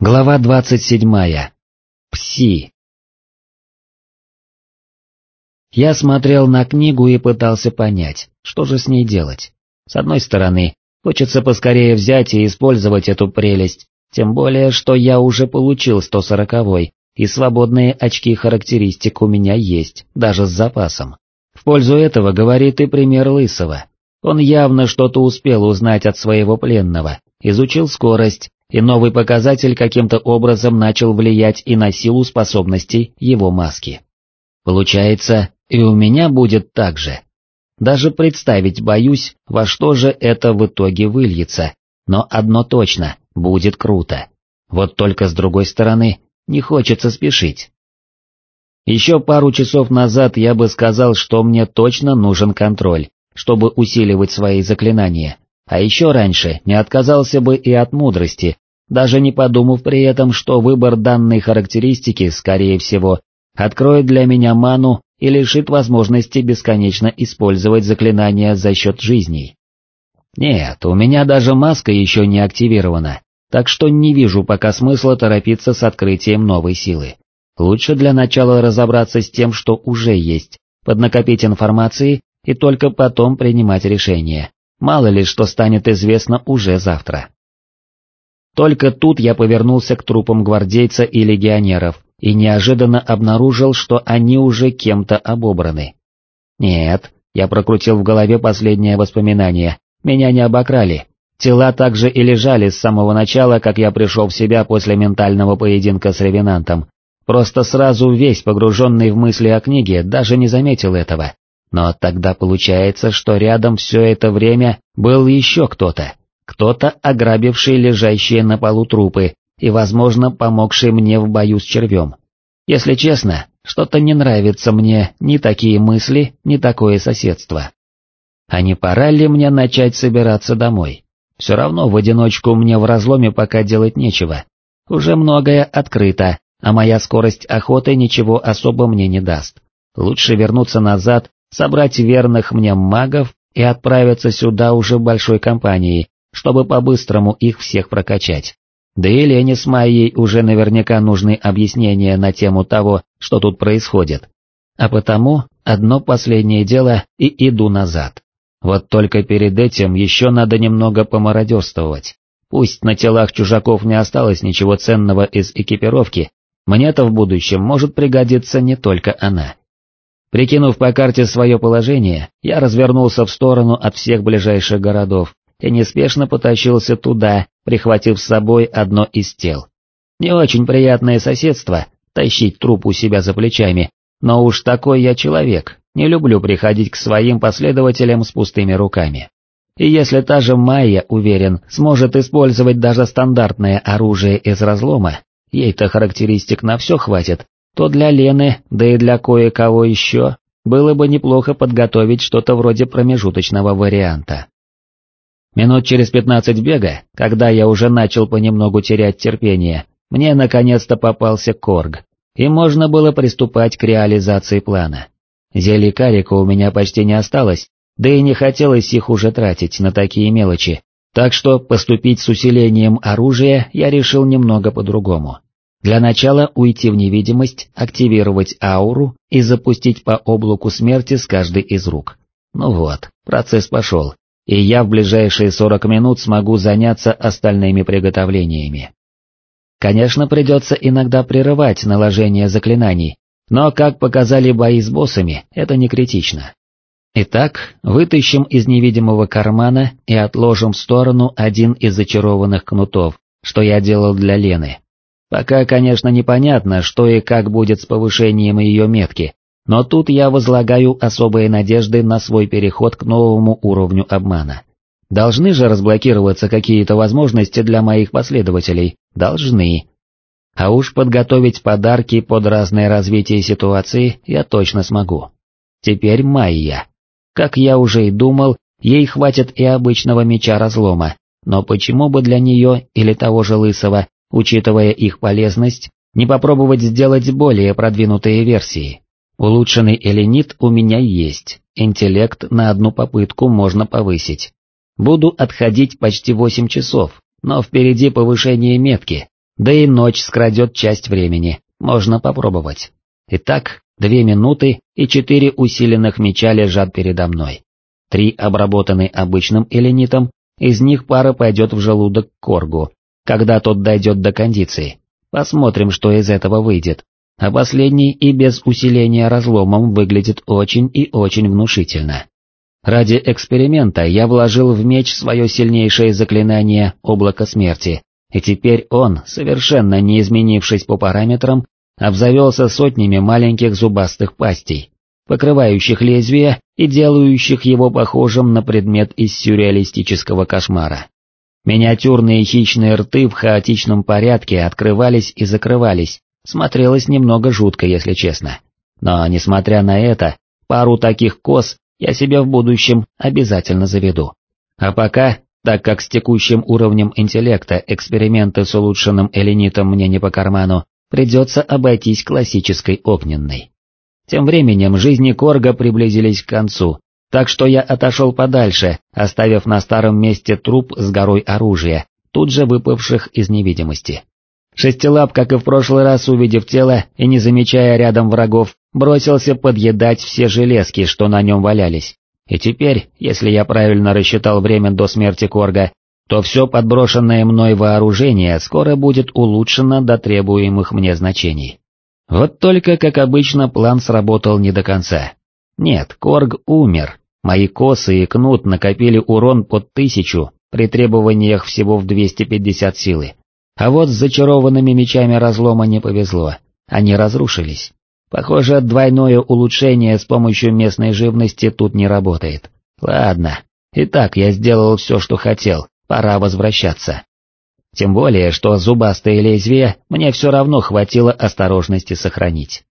Глава двадцать седьмая. Пси. Я смотрел на книгу и пытался понять, что же с ней делать. С одной стороны, хочется поскорее взять и использовать эту прелесть, тем более, что я уже получил 140-й, и свободные очки характеристик у меня есть, даже с запасом. В пользу этого говорит и пример Лысого. Он явно что-то успел узнать от своего пленного, изучил скорость, и новый показатель каким-то образом начал влиять и на силу способностей его маски. Получается, и у меня будет так же. Даже представить боюсь, во что же это в итоге выльется, но одно точно, будет круто. Вот только с другой стороны, не хочется спешить. Еще пару часов назад я бы сказал, что мне точно нужен контроль, чтобы усиливать свои заклинания, а еще раньше не отказался бы и от мудрости, даже не подумав при этом, что выбор данной характеристики, скорее всего, откроет для меня ману и лишит возможности бесконечно использовать заклинания за счет жизней. Нет, у меня даже маска еще не активирована, так что не вижу пока смысла торопиться с открытием новой силы. Лучше для начала разобраться с тем, что уже есть, поднакопить информации и только потом принимать решение. Мало ли что станет известно уже завтра. Только тут я повернулся к трупам гвардейца и легионеров и неожиданно обнаружил, что они уже кем-то обобраны. Нет, я прокрутил в голове последнее воспоминание, меня не обокрали. Тела также и лежали с самого начала, как я пришел в себя после ментального поединка с ревенантом. Просто сразу весь погруженный в мысли о книге даже не заметил этого. Но тогда получается, что рядом все это время был еще кто-то, кто-то ограбивший лежащие на полу трупы и, возможно, помогший мне в бою с червем. Если честно, что-то не нравится мне ни такие мысли, ни такое соседство. А не пора ли мне начать собираться домой? Все равно в одиночку мне в разломе пока делать нечего. Уже многое открыто, а моя скорость охоты ничего особо мне не даст. Лучше вернуться назад собрать верных мне магов и отправиться сюда уже большой компанией, чтобы по-быстрому их всех прокачать. Да и Лене с Майей уже наверняка нужны объяснения на тему того, что тут происходит. А потому одно последнее дело и иду назад. Вот только перед этим еще надо немного помародерствовать. Пусть на телах чужаков не осталось ничего ценного из экипировки, мне-то в будущем может пригодиться не только она. Прикинув по карте свое положение, я развернулся в сторону от всех ближайших городов и неспешно потащился туда, прихватив с собой одно из тел. Не очень приятное соседство, тащить труп у себя за плечами, но уж такой я человек, не люблю приходить к своим последователям с пустыми руками. И если та же Майя, уверен, сможет использовать даже стандартное оружие из разлома, ей-то характеристик на все хватит, то для Лены, да и для кое-кого еще, было бы неплохо подготовить что-то вроде промежуточного варианта. Минут через пятнадцать бега, когда я уже начал понемногу терять терпение, мне наконец-то попался Корг, и можно было приступать к реализации плана. Зелий карика у меня почти не осталось, да и не хотелось их уже тратить на такие мелочи, так что поступить с усилением оружия я решил немного по-другому. Для начала уйти в невидимость, активировать ауру и запустить по облаку смерти с каждой из рук. Ну вот, процесс пошел, и я в ближайшие 40 минут смогу заняться остальными приготовлениями. Конечно, придется иногда прерывать наложение заклинаний, но, как показали бои с боссами, это не критично. Итак, вытащим из невидимого кармана и отложим в сторону один из зачарованных кнутов, что я делал для Лены. Пока, конечно, непонятно, что и как будет с повышением ее метки, но тут я возлагаю особые надежды на свой переход к новому уровню обмана. Должны же разблокироваться какие-то возможности для моих последователей, должны. А уж подготовить подарки под разное развитие ситуации я точно смогу. Теперь Майя. Как я уже и думал, ей хватит и обычного меча разлома, но почему бы для нее или того же Лысого Учитывая их полезность, не попробовать сделать более продвинутые версии. Улучшенный эленит у меня есть, интеллект на одну попытку можно повысить. Буду отходить почти 8 часов, но впереди повышение метки, Да и ночь скрадет часть времени, можно попробовать. Итак, две минуты и четыре усиленных меча лежат передо мной. Три обработаны обычным эленитом, из них пара пойдет в желудок Коргу, когда тот дойдет до кондиции. Посмотрим, что из этого выйдет. А последний и без усиления разломом выглядит очень и очень внушительно. Ради эксперимента я вложил в меч свое сильнейшее заклинание «Облако смерти», и теперь он, совершенно не изменившись по параметрам, обзавелся сотнями маленьких зубастых пастей, покрывающих лезвие и делающих его похожим на предмет из сюрреалистического кошмара. Миниатюрные хищные рты в хаотичном порядке открывались и закрывались, смотрелось немного жутко, если честно. Но, несмотря на это, пару таких коз я себе в будущем обязательно заведу. А пока, так как с текущим уровнем интеллекта эксперименты с улучшенным эленитом мне не по карману, придется обойтись классической огненной. Тем временем жизни Корга приблизились к концу, так что я отошел подальше, оставив на старом месте труп с горой оружия, тут же выпавших из невидимости. Шестилап, как и в прошлый раз увидев тело и не замечая рядом врагов, бросился подъедать все железки, что на нем валялись. И теперь, если я правильно рассчитал время до смерти Корга, то все подброшенное мной вооружение скоро будет улучшено до требуемых мне значений. Вот только, как обычно, план сработал не до конца. Нет, Корг умер, мои косы и кнут накопили урон под тысячу при требованиях всего в 250 силы. А вот с зачарованными мечами разлома не повезло, они разрушились. Похоже, двойное улучшение с помощью местной живности тут не работает. Ладно, итак я сделал все, что хотел, пора возвращаться. Тем более, что зубастое лезвие мне все равно хватило осторожности сохранить.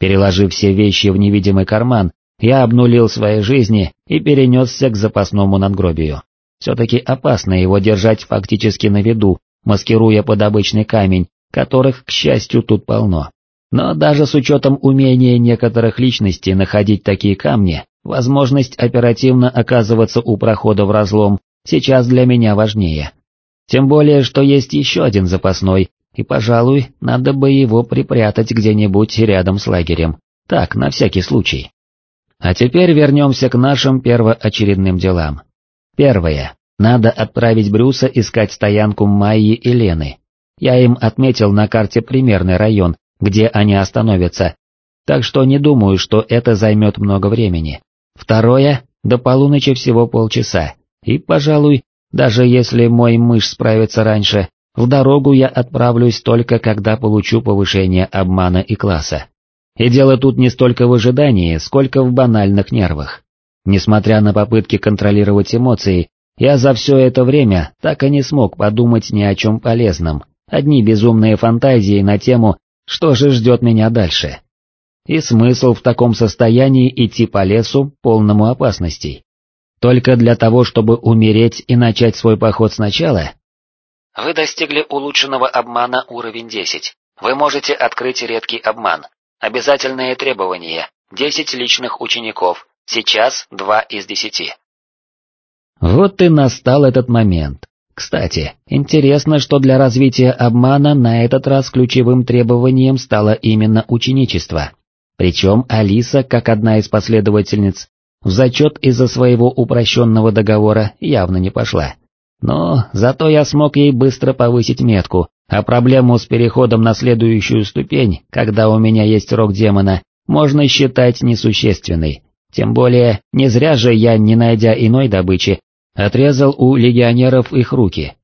Переложив все вещи в невидимый карман, я обнулил свои жизни и перенесся к запасному надгробию. Все-таки опасно его держать фактически на виду, маскируя под обычный камень, которых, к счастью, тут полно. Но даже с учетом умения некоторых личностей находить такие камни, возможность оперативно оказываться у прохода в разлом сейчас для меня важнее. Тем более, что есть еще один запасной, и, пожалуй, надо бы его припрятать где-нибудь рядом с лагерем, так, на всякий случай. А теперь вернемся к нашим первоочередным делам. Первое. Надо отправить Брюса искать стоянку Майи и Лены. Я им отметил на карте примерный район, где они остановятся, так что не думаю, что это займет много времени. Второе. До полуночи всего полчаса, и, пожалуй, даже если мой мышь справится раньше, в дорогу я отправлюсь только когда получу повышение обмана и класса. И дело тут не столько в ожидании, сколько в банальных нервах. Несмотря на попытки контролировать эмоции, я за все это время так и не смог подумать ни о чем полезном, одни безумные фантазии на тему «что же ждет меня дальше?». И смысл в таком состоянии идти по лесу, полному опасностей. Только для того, чтобы умереть и начать свой поход сначала? Вы достигли улучшенного обмана уровень 10. Вы можете открыть редкий обман. Обязательные требования. 10 личных учеников, Сейчас два из десяти. Вот и настал этот момент. Кстати, интересно, что для развития обмана на этот раз ключевым требованием стало именно ученичество. Причем Алиса, как одна из последовательниц, в зачет из-за своего упрощенного договора явно не пошла. Но зато я смог ей быстро повысить метку, а проблему с переходом на следующую ступень, когда у меня есть рог демона, можно считать несущественной, тем более, не зря же я, не найдя иной добычи, отрезал у легионеров их руки.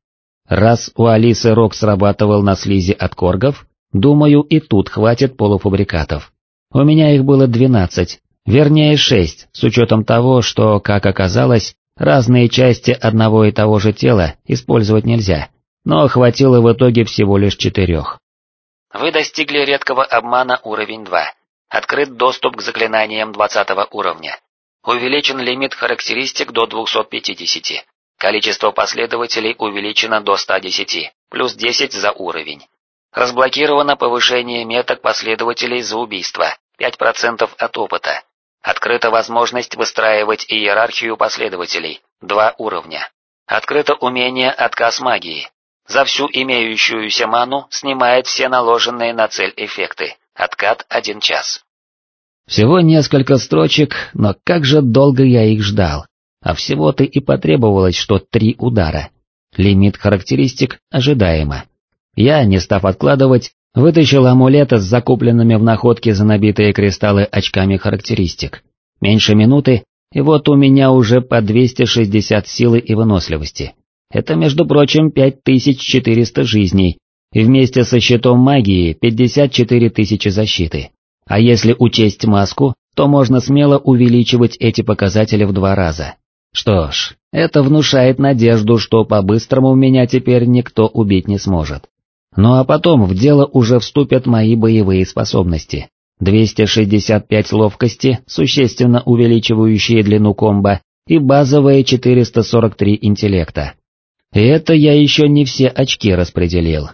Раз у Алисы рог срабатывал на слизи от коргов, думаю, и тут хватит полуфабрикатов. У меня их было двенадцать, вернее шесть, с учетом того, что, как оказалось, разные части одного и того же тела использовать нельзя, но хватило в итоге всего лишь четырех. Вы достигли редкого обмана уровень 2. Открыт доступ к заклинаниям 20 уровня. Увеличен лимит характеристик до 250. Количество последователей увеличено до 110, плюс 10 за уровень. Разблокировано повышение меток последователей за убийство, 5% от опыта. Открыта возможность выстраивать иерархию последователей, 2 уровня. Открыто умение отказ магии. За всю имеющуюся ману снимает все наложенные на цель эффекты. Откат один час. Всего несколько строчек, но как же долго я их ждал. А всего-то и потребовалось, что три удара. Лимит характеристик ожидаемо. Я, не став откладывать, вытащил амулет с закупленными в находке за набитые кристаллы очками характеристик. Меньше минуты, и вот у меня уже по 260 силы и выносливости. Это, между прочим, 5400 жизней, и вместе со щитом магии 54 тысячи защиты. А если учесть маску, то можно смело увеличивать эти показатели в два раза. Что ж, это внушает надежду, что по-быстрому меня теперь никто убить не сможет. Ну а потом в дело уже вступят мои боевые способности. 265 ловкости, существенно увеличивающие длину комбо, и базовые 443 интеллекта. И это я еще не все очки распределил.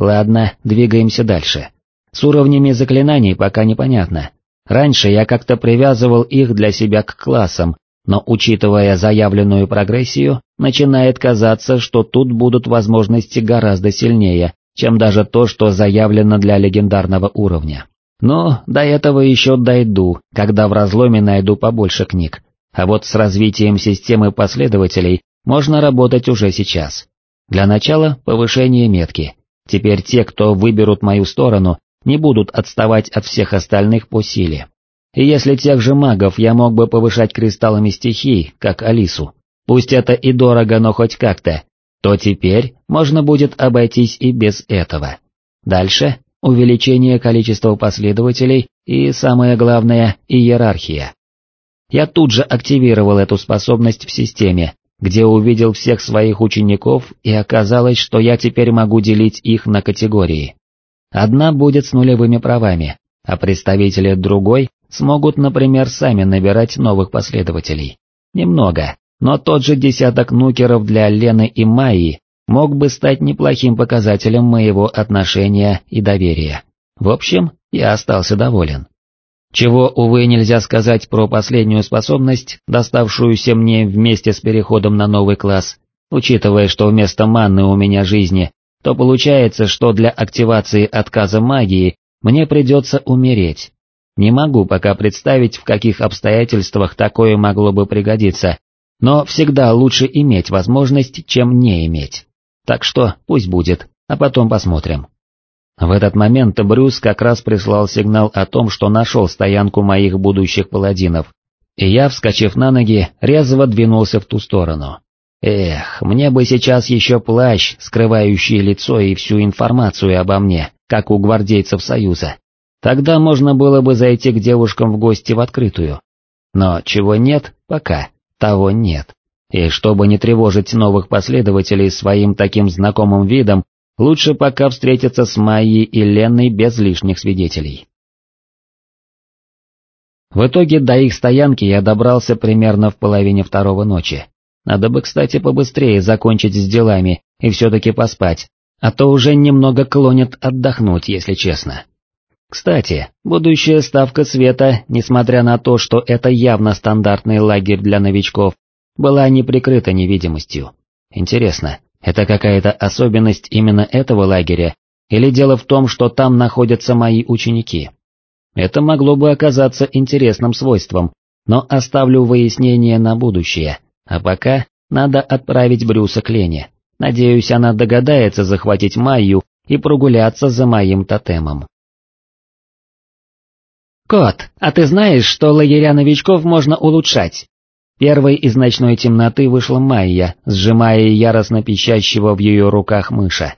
Ладно, двигаемся дальше. С уровнями заклинаний пока непонятно. Раньше я как-то привязывал их для себя к классам, но учитывая заявленную прогрессию, начинает казаться, что тут будут возможности гораздо сильнее, чем даже то, что заявлено для легендарного уровня. Но до этого еще дойду, когда в разломе найду побольше книг. А вот с развитием системы последователей можно работать уже сейчас. Для начала повышение метки. Теперь те, кто выберут мою сторону, не будут отставать от всех остальных по силе. И если тех же магов я мог бы повышать кристаллами стихий, как Алису, пусть это и дорого, но хоть как-то, то теперь можно будет обойтись и без этого. Дальше увеличение количества последователей и, самое главное, иерархия. Я тут же активировал эту способность в системе, где увидел всех своих учеников и оказалось, что я теперь могу делить их на категории. Одна будет с нулевыми правами, а представители другой смогут, например, сами набирать новых последователей. Немного, но тот же десяток нукеров для Лены и Майи мог бы стать неплохим показателем моего отношения и доверия. В общем, я остался доволен. Чего, увы, нельзя сказать про последнюю способность, доставшуюся мне вместе с переходом на новый класс, учитывая, что вместо манны у меня жизни, то получается, что для активации отказа магии мне придется умереть. Не могу пока представить, в каких обстоятельствах такое могло бы пригодиться, но всегда лучше иметь возможность, чем не иметь. Так что пусть будет, а потом посмотрим. В этот момент Брюс как раз прислал сигнал о том, что нашел стоянку моих будущих паладинов, и я, вскочив на ноги, резво двинулся в ту сторону. Эх, мне бы сейчас еще плащ, скрывающий лицо и всю информацию обо мне, как у гвардейцев Союза. Тогда можно было бы зайти к девушкам в гости в открытую. Но чего нет, пока, того нет. И чтобы не тревожить новых последователей своим таким знакомым видом, лучше пока встретиться с Майей и Леной без лишних свидетелей. В итоге до их стоянки я добрался примерно в половине второго ночи. Надо бы, кстати, побыстрее закончить с делами и все-таки поспать, а то уже немного клонит отдохнуть, если честно. Кстати, будущая ставка света, несмотря на то, что это явно стандартный лагерь для новичков, была не прикрыта невидимостью. Интересно, это какая-то особенность именно этого лагеря, или дело в том, что там находятся мои ученики? Это могло бы оказаться интересным свойством, но оставлю выяснение на будущее, а пока надо отправить Брюса к Лене. Надеюсь, она догадается захватить Майю и прогуляться за моим тотемом. «Кот, а ты знаешь, что лагеря новичков можно улучшать?» Первой из ночной темноты вышла Майя, сжимая яростно пищащего в ее руках мыша.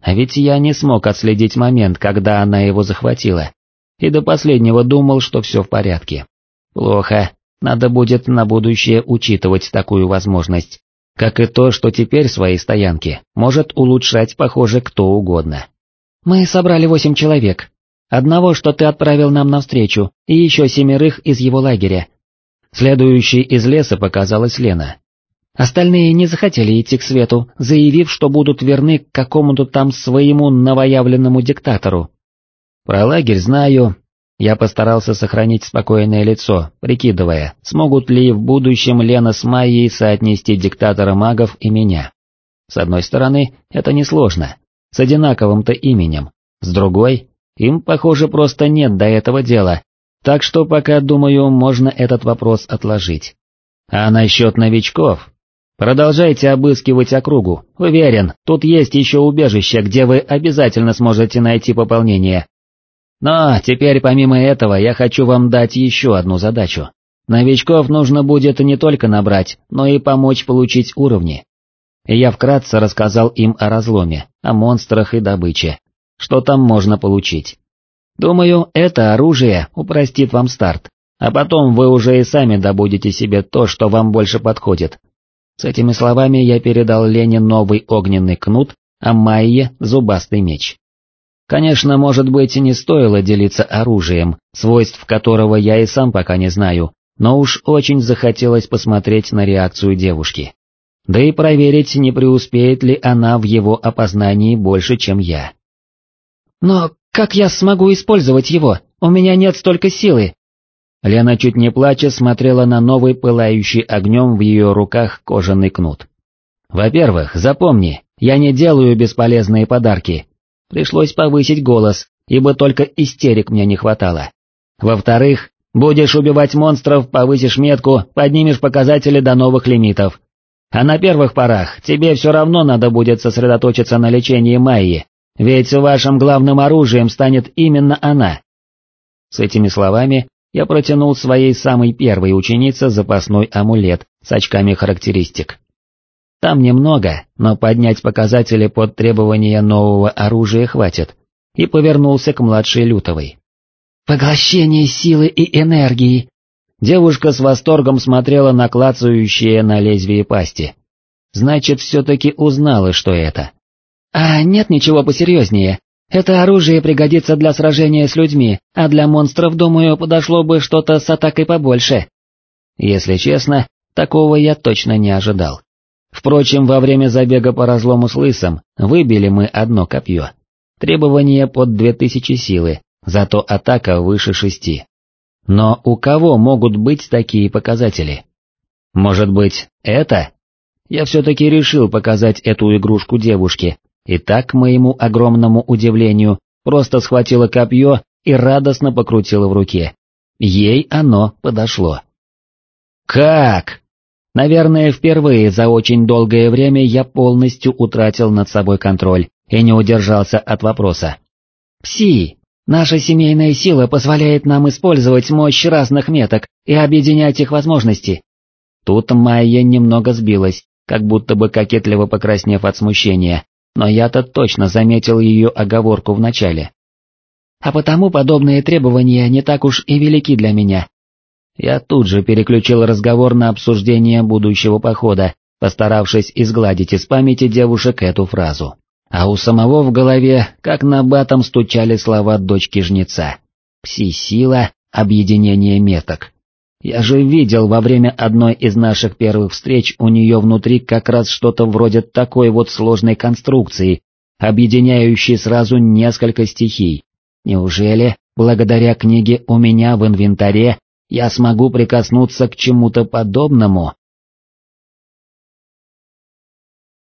А ведь я не смог отследить момент, когда она его захватила, и до последнего думал, что все в порядке. Плохо, надо будет на будущее учитывать такую возможность, как и то, что теперь свои стоянки может улучшать, похоже, кто угодно. «Мы собрали восемь человек», Одного, что ты отправил нам навстречу, и еще семерых из его лагеря. Следующей из леса показалась Лена. Остальные не захотели идти к свету, заявив, что будут верны к какому-то там своему новоявленному диктатору. Про лагерь знаю. Я постарался сохранить спокойное лицо, прикидывая, смогут ли в будущем Лена с Майей соотнести диктатора магов и меня. С одной стороны, это несложно, с одинаковым-то именем, с другой, им, похоже, просто нет до этого дела, так что пока, думаю, можно этот вопрос отложить. А насчет новичков? Продолжайте обыскивать округу, уверен, тут есть еще убежище, где вы обязательно сможете найти пополнение. Но теперь помимо этого я хочу вам дать еще одну задачу. Новичков нужно будет не только набрать, но и помочь получить уровни. Я вкратце рассказал им о разломе, о монстрах и добыче, что там можно получить. Думаю, это оружие упростит вам старт, а потом вы уже и сами добудете себе то, что вам больше подходит. С этими словами я передал Лене новый огненный кнут, а Майе — зубастый меч. Конечно, может быть, не стоило делиться оружием, свойств которого я и сам пока не знаю, но уж очень захотелось посмотреть на реакцию девушки. Да и проверить, не преуспеет ли она в его опознании больше, чем я. «Но как я смогу использовать его? У меня нет столько силы!» Лена чуть не плача смотрела на новый пылающий огнем в ее руках кожаный кнут. «Во-первых, запомни, я не делаю бесполезные подарки. Пришлось повысить голос, ибо только истерик мне не хватало. Во-вторых, будешь убивать монстров, повысишь метку, поднимешь показатели до новых лимитов. А на первых порах тебе все равно надо будет сосредоточиться на лечении Майи, ведь вашим главным оружием станет именно она. С этими словами я протянул своей самой первой ученице запасной амулет с очками характеристик. Там немного, но поднять показатели под требования нового оружия хватит, и повернулся к младшей Лютовой. «Поглощение силы и энергии, Девушка с восторгом смотрела на клацающее на лезвие пасти. Значит, все-таки узнала, что это. «А нет ничего посерьезнее. Это оружие пригодится для сражения с людьми, а для монстров, думаю, подошло бы что-то с атакой побольше». Если честно, такого я точно не ожидал. Впрочем, во время забега по разлому с лысом выбили мы одно копье. Требование под две тысячи силы, зато атака выше шести. Но у кого могут быть такие показатели? Может быть, это? Я все-таки решил показать эту игрушку девушке, и так, к моему огромному удивлению, просто схватила копье и радостно покрутила в руке. Ей оно подошло. Как? Наверное, впервые за очень долгое время я полностью утратил над собой контроль и не удержался от вопроса. «Пси, Наша семейная сила позволяет нам использовать мощь разных меток и объединять их возможности. Тут Майя немного сбилась, как будто бы кокетливо покраснев от смущения, но я-то точно заметил ее оговорку в начале. А потому подобные требования не так уж и велики для меня. Я тут же переключил разговор на обсуждение будущего похода, постаравшись изгладить из памяти девушек эту фразу а у самого в голове, как на батом, стучали слова дочки жнеца. Пси-сила, объединение меток. Я же видел во время одной из наших первых встреч у нее внутри как раз что-то вроде такой вот сложной конструкции, объединяющей сразу несколько стихий. Неужели, благодаря книге у меня в инвентаре, я смогу прикоснуться к чему-то подобному?